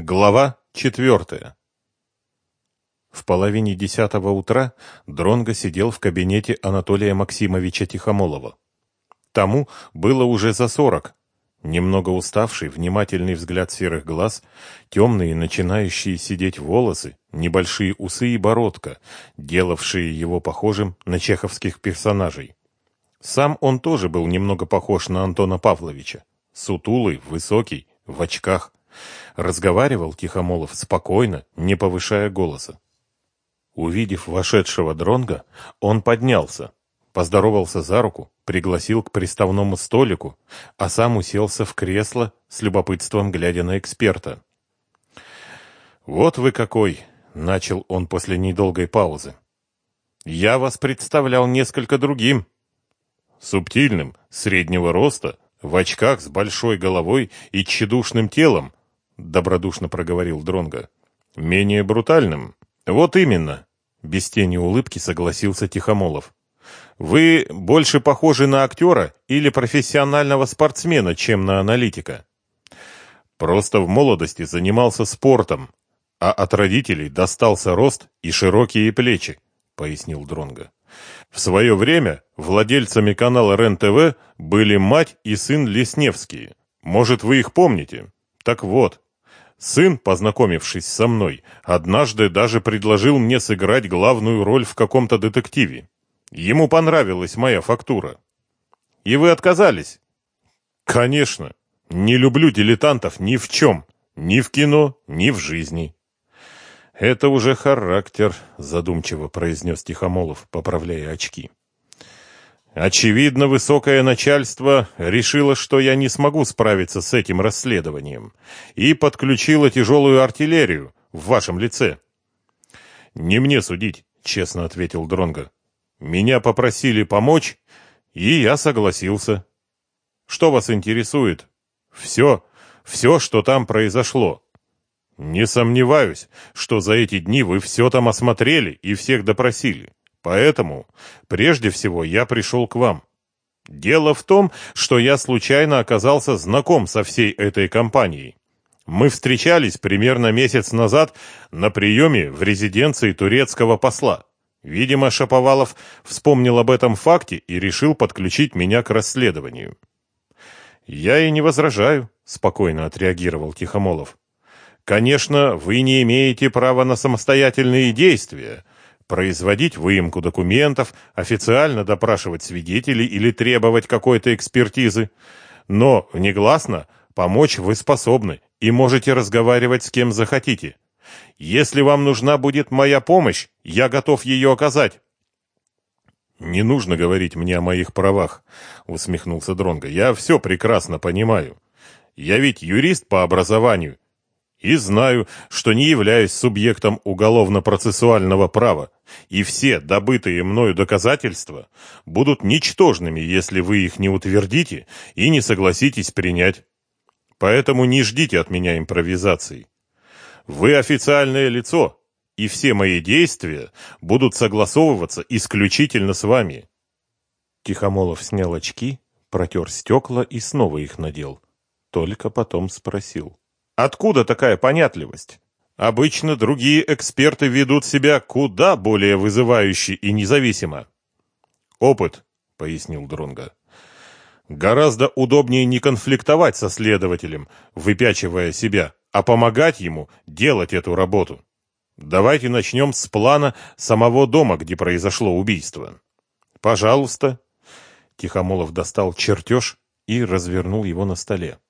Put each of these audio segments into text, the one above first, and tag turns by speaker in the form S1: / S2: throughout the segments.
S1: Глава четвертая. В половине десятого утра Дронго сидел в кабинете Анатолия Максимовича Тихомолова. Тому было уже за сорок. Немного уставший, внимательный взгляд серых глаз, темные начинающие сидеть волосы, небольшие усы и бородка, делавшие его похожим на чеховских персонажей. Сам он тоже был немного похож на Антона Павловича. Сутулый, высокий, в очках. Разговаривал Тихомолов спокойно, не повышая голоса. Увидев вошедшего Дронга, он поднялся, поздоровался за руку, пригласил к приставному столику, а сам уселся в кресло, с любопытством глядя на эксперта. «Вот вы какой!» — начал он после недолгой паузы. «Я вас представлял несколько другим. Субтильным, среднего роста, в очках с большой головой и тщедушным телом, добродушно проговорил Дронга. Менее брутальным. Вот именно, без тени улыбки согласился Тихомолов. Вы больше похожи на актера или профессионального спортсмена, чем на аналитика. Просто в молодости занимался спортом, а от родителей достался рост и широкие плечи, пояснил Дронга. В свое время владельцами канала РЕН-ТВ были мать и сын Лесневские. Может, вы их помните? Так вот, сын, познакомившись со мной, однажды даже предложил мне сыграть главную роль в каком-то детективе. Ему понравилась моя фактура. И вы отказались? Конечно. Не люблю дилетантов ни в чем. Ни в кино, ни в жизни. «Это уже характер», — задумчиво произнес Тихомолов, поправляя очки. «Очевидно, высокое начальство решило, что я не смогу справиться с этим расследованием, и подключило тяжелую артиллерию в вашем лице». «Не мне судить», — честно ответил Дронго. «Меня попросили помочь, и я согласился». «Что вас интересует?» «Все, все, что там произошло». Не сомневаюсь, что за эти дни вы все там осмотрели и всех допросили. Поэтому, прежде всего, я пришел к вам. Дело в том, что я случайно оказался знаком со всей этой компанией. Мы встречались примерно месяц назад на приеме в резиденции турецкого посла. Видимо, Шаповалов вспомнил об этом факте и решил подключить меня к расследованию. «Я и не возражаю», — спокойно отреагировал Тихомолов. Конечно, вы не имеете права на самостоятельные действия, производить выемку документов, официально допрашивать свидетелей или требовать какой-то экспертизы. Но, негласно, помочь вы способны и можете разговаривать с кем захотите. Если вам нужна будет моя помощь, я готов ее оказать. Не нужно говорить мне о моих правах, усмехнулся Дронга. Я все прекрасно понимаю. Я ведь юрист по образованию и знаю, что не являюсь субъектом уголовно-процессуального права, и все добытые мною доказательства будут ничтожными, если вы их не утвердите и не согласитесь принять. Поэтому не ждите от меня импровизаций. Вы официальное лицо, и все мои действия будут согласовываться исключительно с вами. Тихомолов снял очки, протер стекла и снова их надел. Только потом спросил. Откуда такая понятливость? Обычно другие эксперты ведут себя куда более вызывающе и независимо. Опыт, пояснил Дронга. Гораздо удобнее не конфликтовать со следователем, выпячивая себя, а помогать ему делать эту работу. Давайте начнем с плана самого дома, где произошло убийство. Пожалуйста. Тихомолов достал чертеж и развернул его на столе.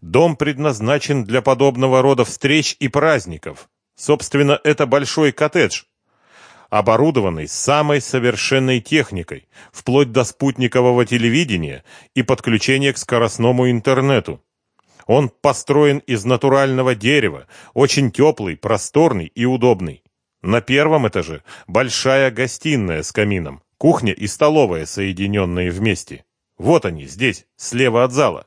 S1: Дом предназначен для подобного рода встреч и праздников. Собственно, это большой коттедж, оборудованный самой совершенной техникой, вплоть до спутникового телевидения и подключения к скоростному интернету. Он построен из натурального дерева, очень теплый, просторный и удобный. На первом этаже большая гостиная с камином, кухня и столовая, соединенные вместе. Вот они, здесь, слева от зала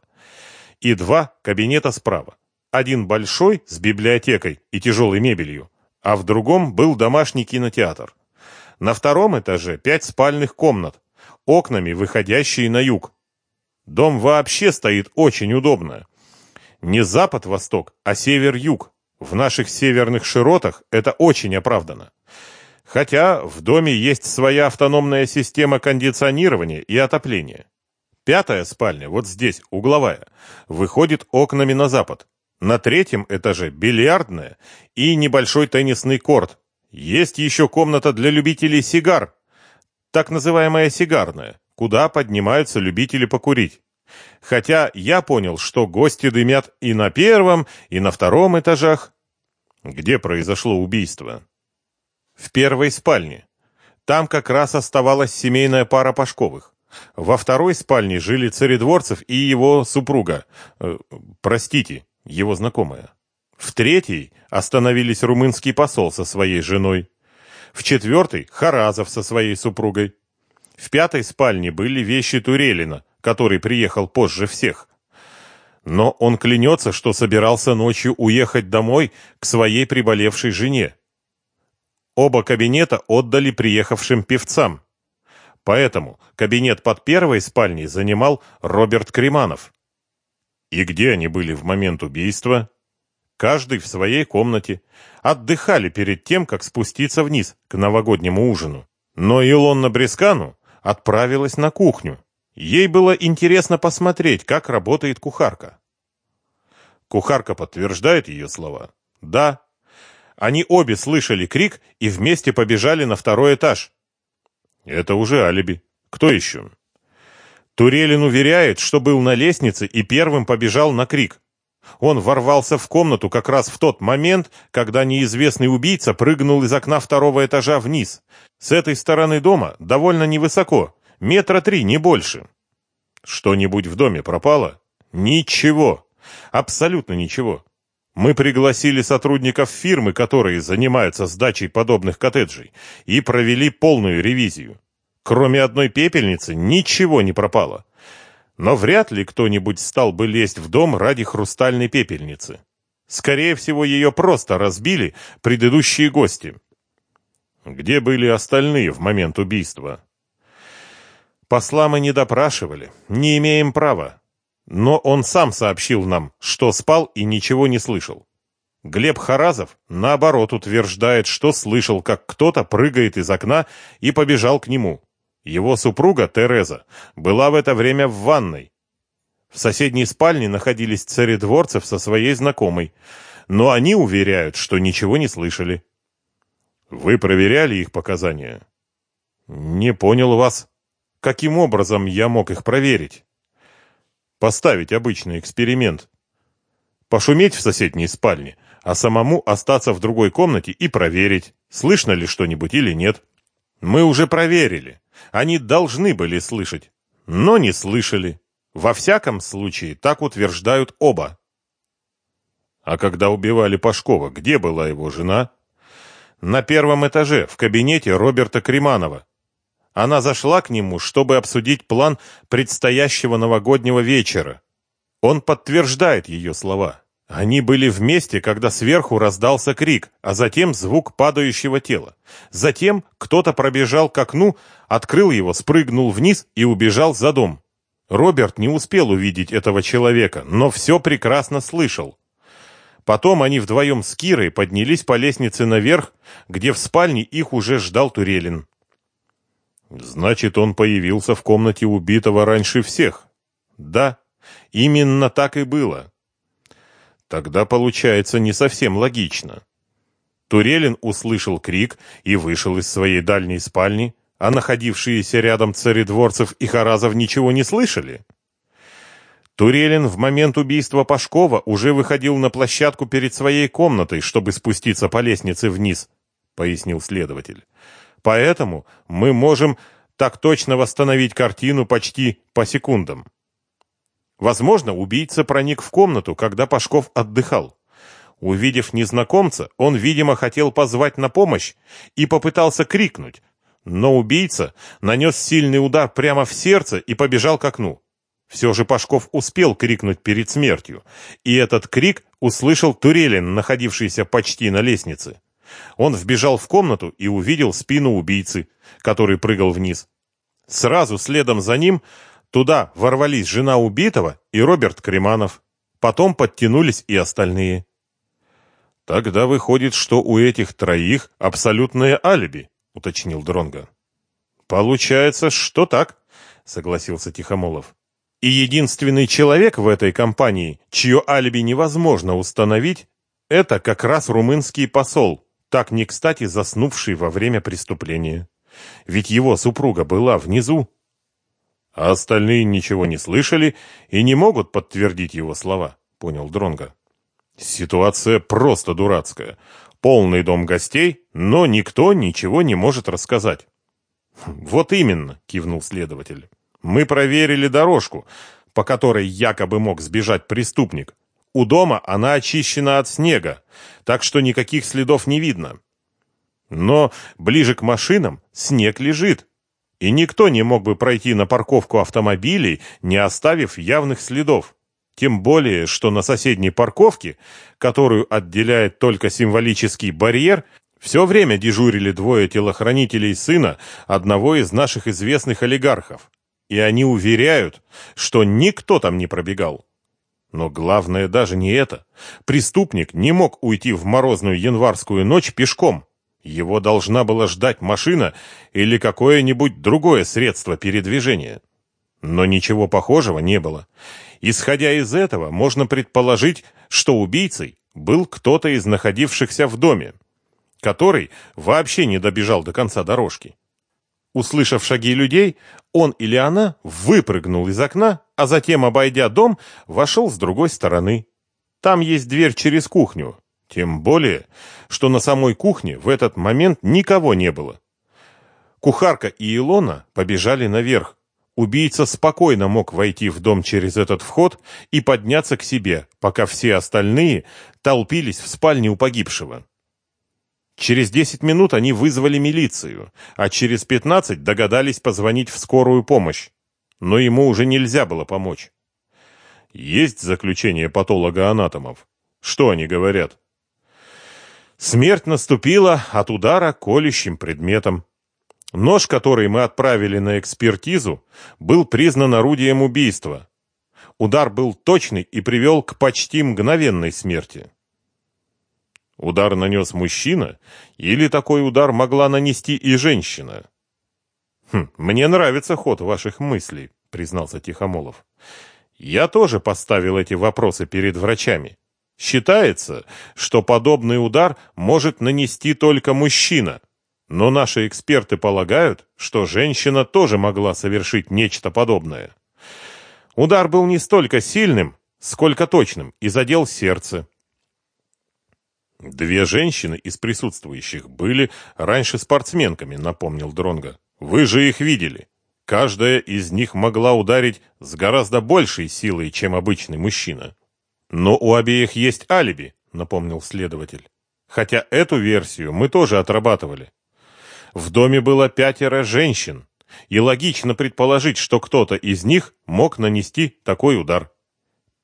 S1: и два кабинета справа. Один большой, с библиотекой и тяжелой мебелью, а в другом был домашний кинотеатр. На втором этаже пять спальных комнат, окнами, выходящие на юг. Дом вообще стоит очень удобно. Не запад-восток, а север-юг. В наших северных широтах это очень оправдано. Хотя в доме есть своя автономная система кондиционирования и отопления. Пятая спальня, вот здесь, угловая, выходит окнами на запад. На третьем этаже бильярдная и небольшой теннисный корт. Есть еще комната для любителей сигар, так называемая сигарная, куда поднимаются любители покурить. Хотя я понял, что гости дымят и на первом, и на втором этажах. Где произошло убийство? В первой спальне. Там как раз оставалась семейная пара Пашковых. Во второй спальне жили царедворцев и его супруга, э, простите, его знакомая. В третьей остановились румынский посол со своей женой. В четвертой – Харазов со своей супругой. В пятой спальне были вещи Турелина, который приехал позже всех. Но он клянется, что собирался ночью уехать домой к своей приболевшей жене. Оба кабинета отдали приехавшим певцам. Поэтому кабинет под первой спальней занимал Роберт Креманов. И где они были в момент убийства? Каждый в своей комнате. Отдыхали перед тем, как спуститься вниз к новогоднему ужину. Но Илонна Брескану отправилась на кухню. Ей было интересно посмотреть, как работает кухарка. Кухарка подтверждает ее слова. Да. Они обе слышали крик и вместе побежали на второй этаж. Это уже алиби. Кто еще? Турелин уверяет, что был на лестнице и первым побежал на крик. Он ворвался в комнату как раз в тот момент, когда неизвестный убийца прыгнул из окна второго этажа вниз. С этой стороны дома довольно невысоко, метра три, не больше. Что-нибудь в доме пропало? Ничего. Абсолютно ничего. Мы пригласили сотрудников фирмы, которые занимаются сдачей подобных коттеджей, и провели полную ревизию. Кроме одной пепельницы ничего не пропало. Но вряд ли кто-нибудь стал бы лезть в дом ради хрустальной пепельницы. Скорее всего, ее просто разбили предыдущие гости. Где были остальные в момент убийства? Посла мы не допрашивали, не имеем права. Но он сам сообщил нам, что спал и ничего не слышал. Глеб Харазов, наоборот, утверждает, что слышал, как кто-то прыгает из окна и побежал к нему. Его супруга, Тереза, была в это время в ванной. В соседней спальне находились царедворцев со своей знакомой, но они уверяют, что ничего не слышали. Вы проверяли их показания? Не понял вас. Каким образом я мог их проверить? Поставить обычный эксперимент. Пошуметь в соседней спальне, а самому остаться в другой комнате и проверить, слышно ли что-нибудь или нет. Мы уже проверили. Они должны были слышать, но не слышали. Во всяком случае, так утверждают оба. А когда убивали Пашкова, где была его жена? На первом этаже, в кабинете Роберта Креманова. Она зашла к нему, чтобы обсудить план предстоящего новогоднего вечера. Он подтверждает ее слова. Они были вместе, когда сверху раздался крик, а затем звук падающего тела. Затем кто-то пробежал к окну, открыл его, спрыгнул вниз и убежал за дом. Роберт не успел увидеть этого человека, но все прекрасно слышал. Потом они вдвоем с Кирой поднялись по лестнице наверх, где в спальне их уже ждал Турелин. Значит, он появился в комнате убитого раньше всех. Да, именно так и было. Тогда получается не совсем логично. Турелин услышал крик и вышел из своей дальней спальни, а находившиеся рядом царедворцев и Харазов ничего не слышали. Турелин в момент убийства Пашкова уже выходил на площадку перед своей комнатой, чтобы спуститься по лестнице вниз, пояснил следователь. Поэтому мы можем так точно восстановить картину почти по секундам. Возможно, убийца проник в комнату, когда Пашков отдыхал. Увидев незнакомца, он, видимо, хотел позвать на помощь и попытался крикнуть, но убийца нанес сильный удар прямо в сердце и побежал к окну. Все же Пашков успел крикнуть перед смертью, и этот крик услышал Турелин, находившийся почти на лестнице. Он вбежал в комнату и увидел спину убийцы, который прыгал вниз. Сразу следом за ним Туда ворвались жена убитого и Роберт Креманов. Потом подтянулись и остальные. Тогда выходит, что у этих троих абсолютное алиби, уточнил Дронга. Получается, что так, согласился Тихомолов. И единственный человек в этой компании, чье алиби невозможно установить, это как раз румынский посол, так не кстати заснувший во время преступления. Ведь его супруга была внизу. А остальные ничего не слышали и не могут подтвердить его слова, понял Дронга. Ситуация просто дурацкая. Полный дом гостей, но никто ничего не может рассказать. Вот именно, кивнул следователь. Мы проверили дорожку, по которой якобы мог сбежать преступник. У дома она очищена от снега, так что никаких следов не видно. Но ближе к машинам снег лежит, и никто не мог бы пройти на парковку автомобилей, не оставив явных следов. Тем более, что на соседней парковке, которую отделяет только символический барьер, все время дежурили двое телохранителей сына одного из наших известных олигархов и они уверяют, что никто там не пробегал. Но главное даже не это. Преступник не мог уйти в морозную январскую ночь пешком. Его должна была ждать машина или какое-нибудь другое средство передвижения. Но ничего похожего не было. Исходя из этого, можно предположить, что убийцей был кто-то из находившихся в доме, который вообще не добежал до конца дорожки. Услышав шаги людей, он или она выпрыгнул из окна, а затем, обойдя дом, вошел с другой стороны. Там есть дверь через кухню. Тем более, что на самой кухне в этот момент никого не было. Кухарка и Илона побежали наверх. Убийца спокойно мог войти в дом через этот вход и подняться к себе, пока все остальные толпились в спальне у погибшего. Через 10 минут они вызвали милицию, а через 15 догадались позвонить в скорую помощь. Но ему уже нельзя было помочь. Есть заключение патолога-анатомов. Что они говорят? Смерть наступила от удара колющим предметом. Нож, который мы отправили на экспертизу, был признан орудием убийства. Удар был точный и привел к почти мгновенной смерти. Удар нанес мужчина, или такой удар могла нанести и женщина? Хм, мне нравится ход ваших мыслей, признался Тихомолов. Я тоже поставил эти вопросы перед врачами. Считается, что подобный удар может нанести только мужчина. Но наши эксперты полагают, что женщина тоже могла совершить нечто подобное. Удар был не столько сильным, сколько точным и задел сердце. Две женщины из присутствующих были раньше спортсменками, напомнил Дронга. Вы же их видели. Каждая из них могла ударить с гораздо большей силой, чем обычный мужчина. Но у обеих есть алиби, напомнил следователь. Хотя эту версию мы тоже отрабатывали. В доме было пятеро женщин, и логично предположить, что кто-то из них мог нанести такой удар.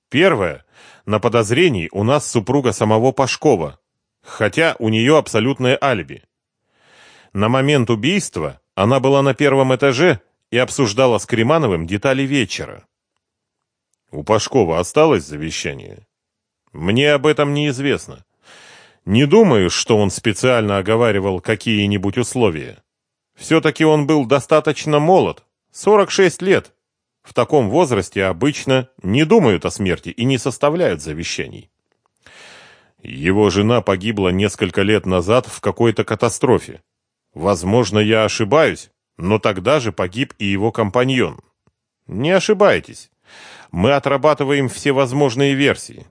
S1: Первое. На подозрении у нас супруга самого Пашкова, хотя у нее абсолютное алиби. На момент убийства она была на первом этаже и обсуждала с Кремановым детали вечера. У Пашкова осталось завещание? Мне об этом неизвестно. Не думаю, что он специально оговаривал какие-нибудь условия. Все-таки он был достаточно молод, 46 лет. В таком возрасте обычно не думают о смерти и не составляют завещаний. Его жена погибла несколько лет назад в какой-то катастрофе. Возможно, я ошибаюсь, но тогда же погиб и его компаньон. Не ошибайтесь. Мы отрабатываем все возможные версии.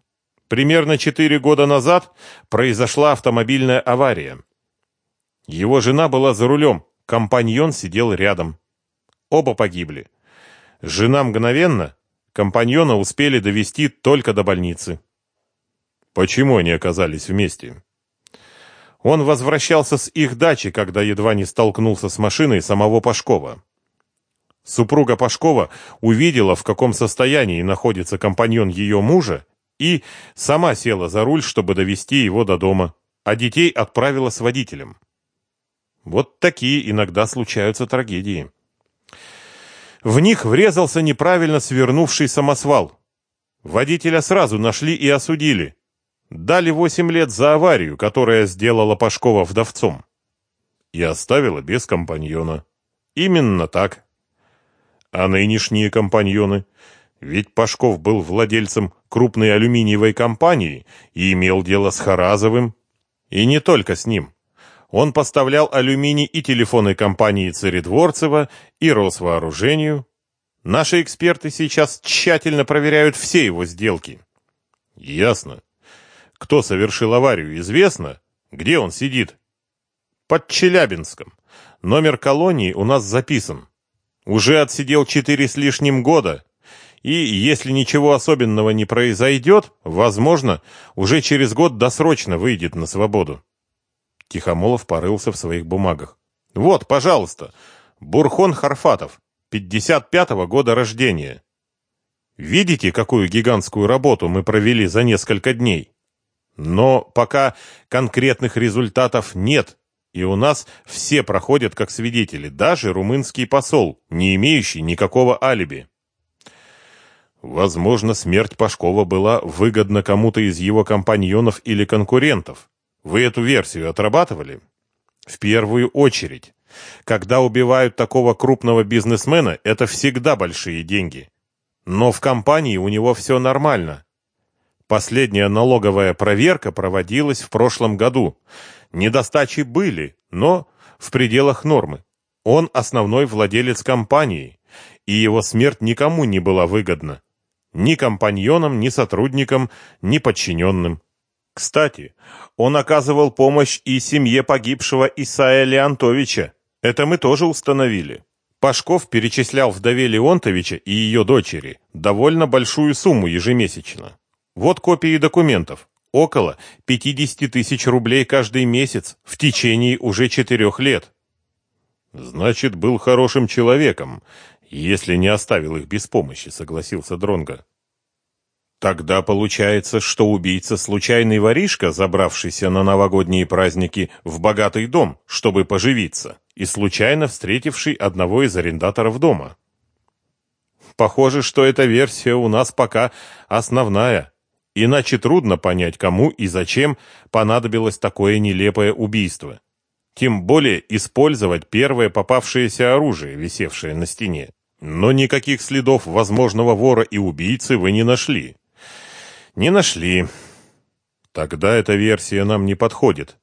S1: Примерно четыре года назад произошла автомобильная авария. Его жена была за рулем, компаньон сидел рядом. Оба погибли. Жена мгновенно, компаньона успели довести только до больницы. Почему они оказались вместе? Он возвращался с их дачи, когда едва не столкнулся с машиной самого Пашкова. Супруга Пашкова увидела, в каком состоянии находится компаньон ее мужа, и сама села за руль, чтобы довести его до дома, а детей отправила с водителем. Вот такие иногда случаются трагедии. В них врезался неправильно свернувший самосвал. Водителя сразу нашли и осудили, Дали восемь лет за аварию, которая сделала Пашкова вдовцом. И оставила без компаньона. Именно так. А нынешние компаньоны? Ведь Пашков был владельцем крупной алюминиевой компании и имел дело с Харазовым. И не только с ним. Он поставлял алюминий и телефонной компании Царедворцева, и Росвооружению. Наши эксперты сейчас тщательно проверяют все его сделки. Ясно. Кто совершил аварию, известно? Где он сидит? Под Челябинском. Номер колонии у нас записан. Уже отсидел четыре с лишним года. И если ничего особенного не произойдет, возможно, уже через год досрочно выйдет на свободу. Тихомолов порылся в своих бумагах. Вот, пожалуйста, Бурхон Харфатов, 55-го года рождения. Видите, какую гигантскую работу мы провели за несколько дней? Но пока конкретных результатов нет, и у нас все проходят как свидетели, даже румынский посол, не имеющий никакого алиби. Возможно, смерть Пашкова была выгодна кому-то из его компаньонов или конкурентов. Вы эту версию отрабатывали? В первую очередь. Когда убивают такого крупного бизнесмена, это всегда большие деньги. Но в компании у него все нормально. Последняя налоговая проверка проводилась в прошлом году. Недостачи были, но в пределах нормы. Он основной владелец компании, и его смерть никому не была выгодна. Ни компаньонам, ни сотрудникам, ни подчиненным. Кстати, он оказывал помощь и семье погибшего Исаия Леонтовича. Это мы тоже установили. Пашков перечислял вдове Леонтовича и ее дочери довольно большую сумму ежемесячно. Вот копии документов. Около 50 тысяч рублей каждый месяц в течение уже четырех лет. Значит, был хорошим человеком, если не оставил их без помощи, согласился Дронга. Тогда получается, что убийца случайный воришка, забравшийся на новогодние праздники в богатый дом, чтобы поживиться, и случайно встретивший одного из арендаторов дома. Похоже, что эта версия у нас пока основная. Иначе трудно понять, кому и зачем понадобилось такое нелепое убийство. Тем более использовать первое попавшееся оружие, висевшее на стене. Но никаких следов возможного вора и убийцы вы не нашли. Не нашли. Тогда эта версия нам не подходит,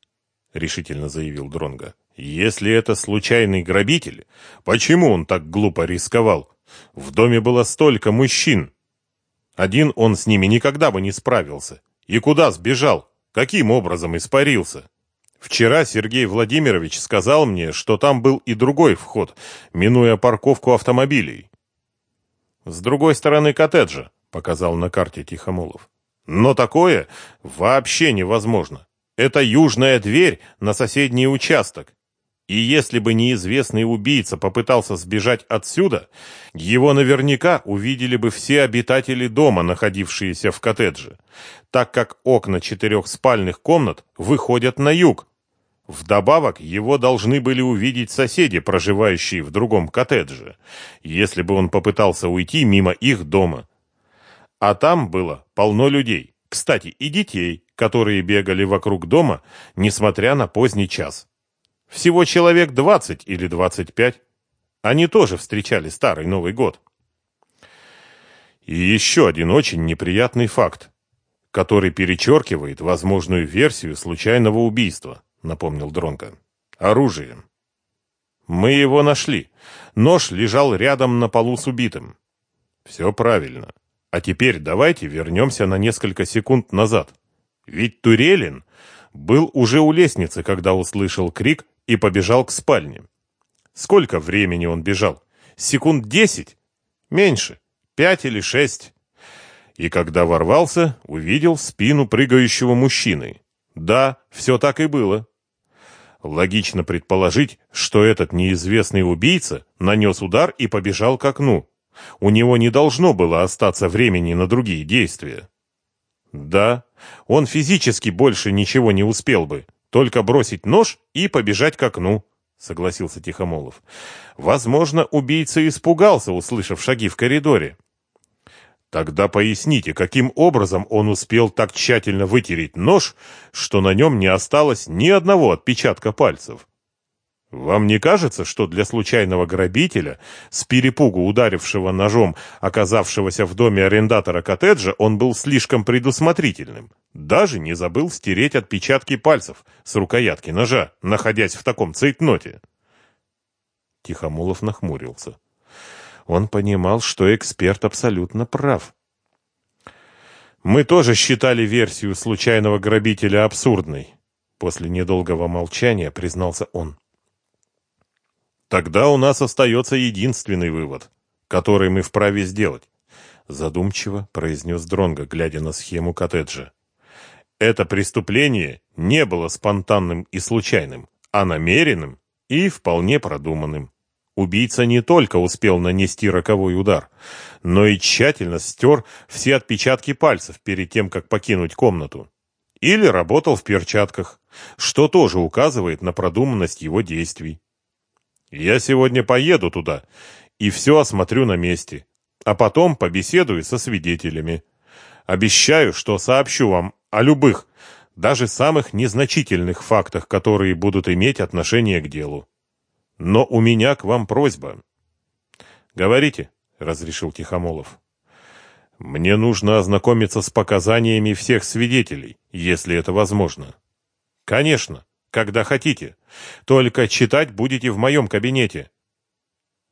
S1: решительно заявил Дронга. Если это случайный грабитель, почему он так глупо рисковал? В доме было столько мужчин, один он с ними никогда бы не справился. И куда сбежал? Каким образом испарился? Вчера Сергей Владимирович сказал мне, что там был и другой вход, минуя парковку автомобилей. С другой стороны коттеджа, показал на карте Тихомолов. Но такое вообще невозможно. Это южная дверь на соседний участок. И если бы неизвестный убийца попытался сбежать отсюда, его наверняка увидели бы все обитатели дома, находившиеся в коттедже, так как окна четырех спальных комнат выходят на юг. Вдобавок, его должны были увидеть соседи, проживающие в другом коттедже, если бы он попытался уйти мимо их дома. А там было полно людей, кстати, и детей, которые бегали вокруг дома, несмотря на поздний час. Всего человек 20 или 25. Они тоже встречали Старый Новый год. И еще один очень неприятный факт, который перечеркивает возможную версию случайного убийства, напомнил Дронко. Оружие. Мы его нашли. Нож лежал рядом на полу с убитым. Все правильно. А теперь давайте вернемся на несколько секунд назад. Ведь Турелин был уже у лестницы, когда услышал крик и побежал к спальне. Сколько времени он бежал? Секунд десять? Меньше. Пять или шесть. И когда ворвался, увидел спину прыгающего мужчины. Да, все так и было. Логично предположить, что этот неизвестный убийца нанес удар и побежал к окну. У него не должно было остаться времени на другие действия. Да, он физически больше ничего не успел бы, только бросить нож и побежать к окну, согласился Тихомолов. Возможно, убийца испугался, услышав шаги в коридоре. Тогда поясните, каким образом он успел так тщательно вытереть нож, что на нем не осталось ни одного отпечатка пальцев? Вам не кажется, что для случайного грабителя, с перепугу ударившего ножом, оказавшегося в доме арендатора коттеджа, он был слишком предусмотрительным? Даже не забыл стереть отпечатки пальцев с рукоятки ножа, находясь в таком цейтноте. Тихомолов нахмурился. Он понимал, что эксперт абсолютно прав. Мы тоже считали версию случайного грабителя абсурдной. После недолгого молчания признался он. Тогда у нас остается единственный вывод, который мы вправе сделать. Задумчиво произнес Дронго, глядя на схему коттеджа. Это преступление не было спонтанным и случайным, а намеренным и вполне продуманным. Убийца не только успел нанести роковой удар, но и тщательно стер все отпечатки пальцев перед тем, как покинуть комнату. Или работал в перчатках, что тоже указывает на продуманность его действий. Я сегодня поеду туда и все осмотрю на месте, а потом побеседую со свидетелями. Обещаю, что сообщу вам о любых, даже самых незначительных фактах, которые будут иметь отношение к делу. Но у меня к вам просьба. Говорите, разрешил Тихомолов. Мне нужно ознакомиться с показаниями всех свидетелей, если это возможно. Конечно, когда хотите. Только читать будете в моем кабинете.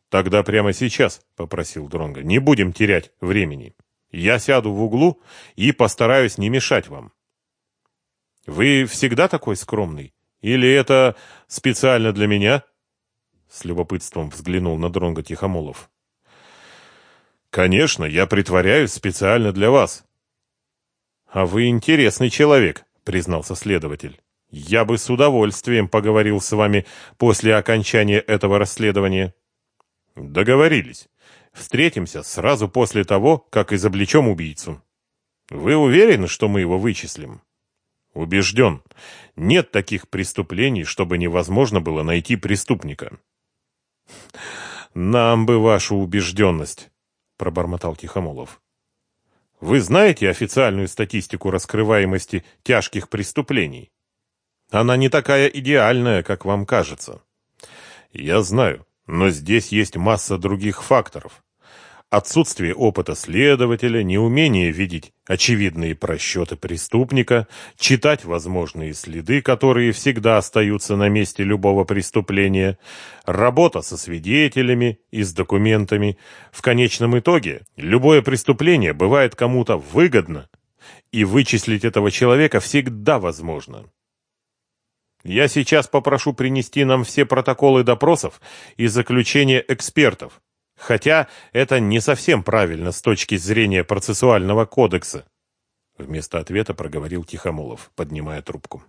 S1: Тогда прямо сейчас, попросил Дронга. Не будем терять времени. Я сяду в углу и постараюсь не мешать вам. Вы всегда такой скромный? Или это специально для меня? С любопытством взглянул на Дронга Тихомолов. Конечно, я притворяюсь специально для вас. А вы интересный человек, признался следователь. Я бы с удовольствием поговорил с вами после окончания этого расследования. Договорились. Встретимся сразу после того, как изобличем убийцу. Вы уверены, что мы его вычислим? Убежден. Нет таких преступлений, чтобы невозможно было найти преступника. Нам бы вашу убежденность, пробормотал Тихомолов. Вы знаете официальную статистику раскрываемости тяжких преступлений? Она не такая идеальная, как вам кажется. Я знаю, но здесь есть масса других факторов. Отсутствие опыта следователя, неумение видеть очевидные просчеты преступника, читать возможные следы, которые всегда остаются на месте любого преступления, работа со свидетелями и с документами. В конечном итоге любое преступление бывает кому-то выгодно, и вычислить этого человека всегда возможно. Я сейчас попрошу принести нам все протоколы допросов и заключения экспертов. Хотя это не совсем правильно с точки зрения процессуального кодекса. Вместо ответа проговорил Тихомолов, поднимая трубку.